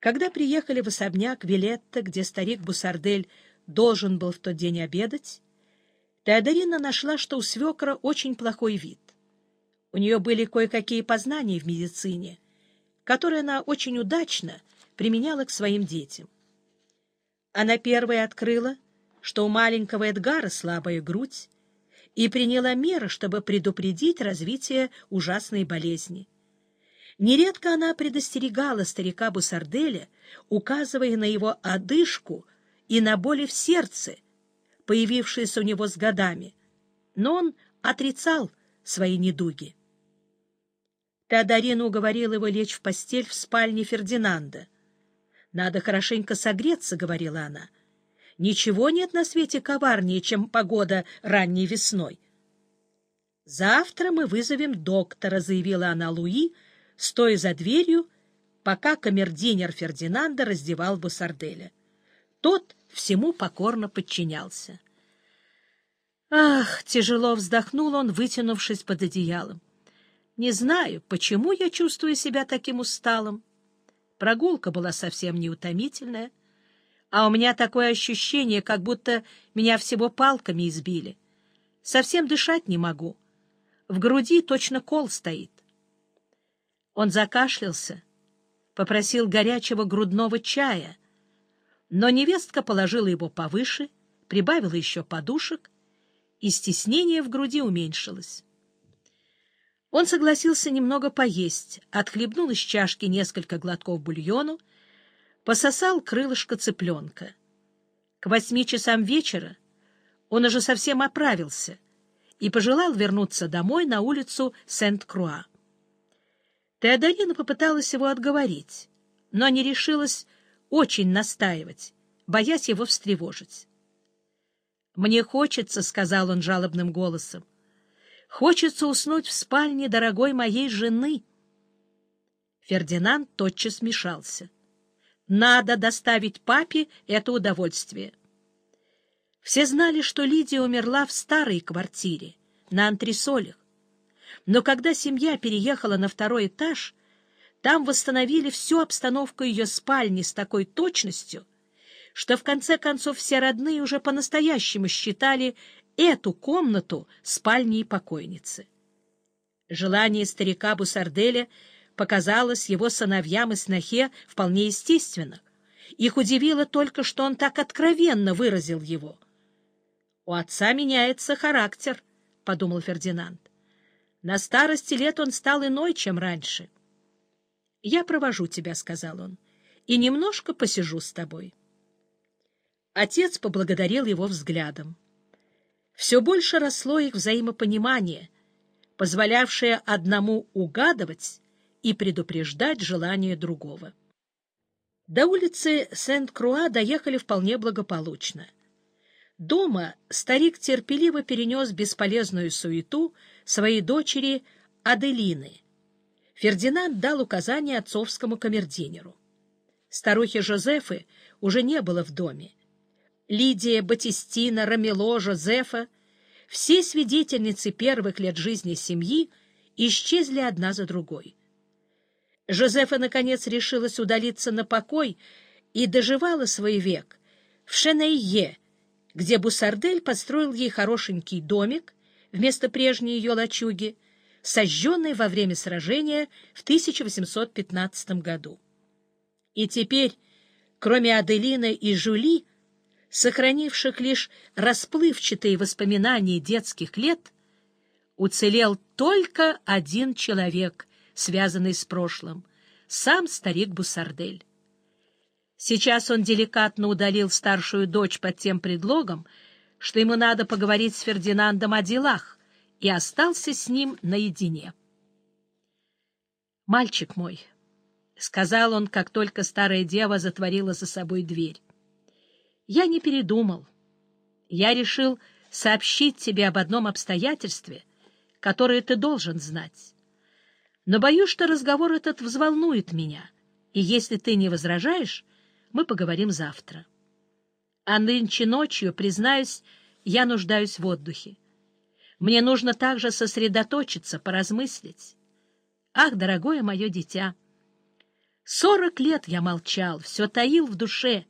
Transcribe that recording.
Когда приехали в особняк Вилетта, где старик Бусардель должен был в тот день обедать, Теодорина нашла, что у свекра очень плохой вид. У нее были кое-какие познания в медицине, которые она очень удачно применяла к своим детям. Она первая открыла, что у маленького Эдгара слабая грудь, и приняла меры, чтобы предупредить развитие ужасной болезни. Нередко она предостерегала старика Бусарделя, указывая на его одышку и на боли в сердце, появившиеся у него с годами, но он отрицал свои недуги. Теодорина уговорила его лечь в постель в спальне Фердинанда. «Надо хорошенько согреться», — говорила она. «Ничего нет на свете коварнее, чем погода ранней весной». «Завтра мы вызовем доктора», — заявила она Луи, — стоя за дверью, пока камердинер Фердинанда раздевал Бусарделя. Тот всему покорно подчинялся. Ах, тяжело вздохнул он, вытянувшись под одеялом. Не знаю, почему я чувствую себя таким усталым. Прогулка была совсем неутомительная, а у меня такое ощущение, как будто меня всего палками избили. Совсем дышать не могу. В груди точно кол стоит. Он закашлялся, попросил горячего грудного чая, но невестка положила его повыше, прибавила еще подушек, и стеснение в груди уменьшилось. Он согласился немного поесть, отхлебнул из чашки несколько глотков бульону, пососал крылышко цыпленка. К восьми часам вечера он уже совсем оправился и пожелал вернуться домой на улицу Сент-Круа. Теодорина попыталась его отговорить, но не решилась очень настаивать, боясь его встревожить. «Мне хочется», — сказал он жалобным голосом, — «хочется уснуть в спальне дорогой моей жены». Фердинанд тотчас смешался. «Надо доставить папе это удовольствие». Все знали, что Лидия умерла в старой квартире, на антресолях, но когда семья переехала на второй этаж, там восстановили всю обстановку ее спальни с такой точностью, что в конце концов все родные уже по-настоящему считали эту комнату спальней покойницы. Желание старика Бусарделя показалось его сыновьям и снохе вполне естественным. Их удивило только, что он так откровенно выразил его. «У отца меняется характер», — подумал Фердинанд. На старости лет он стал иной, чем раньше. — Я провожу тебя, — сказал он, — и немножко посижу с тобой. Отец поблагодарил его взглядом. Все больше росло их взаимопонимание, позволявшее одному угадывать и предупреждать желание другого. До улицы Сент-Круа доехали вполне благополучно. Дома старик терпеливо перенес бесполезную суету своей дочери Аделины. Фердинанд дал указание отцовскому камердинеру. Старухи Жозефы уже не было в доме. Лидия, Батистина, Рамело, Жозефа — все свидетельницы первых лет жизни семьи исчезли одна за другой. Жозефа, наконец, решилась удалиться на покой и доживала свой век в Шенейе, где Бусардель построил ей хорошенький домик вместо прежней ее лачуги, сожженной во время сражения в 1815 году. И теперь, кроме Аделины и Жули, сохранивших лишь расплывчатые воспоминания детских лет, уцелел только один человек, связанный с прошлым — сам старик Бусардель. Сейчас он деликатно удалил старшую дочь под тем предлогом, что ему надо поговорить с Фердинандом о делах, и остался с ним наедине. «Мальчик мой», — сказал он, как только старая дева затворила за собой дверь, — «я не передумал. Я решил сообщить тебе об одном обстоятельстве, которое ты должен знать. Но боюсь, что разговор этот взволнует меня, и если ты не возражаешь, мы поговорим завтра. А нынче ночью, признаюсь, я нуждаюсь в отдыхе. Мне нужно также сосредоточиться, поразмыслить. Ах, дорогое мое дитя! Сорок лет я молчал, все таил в душе —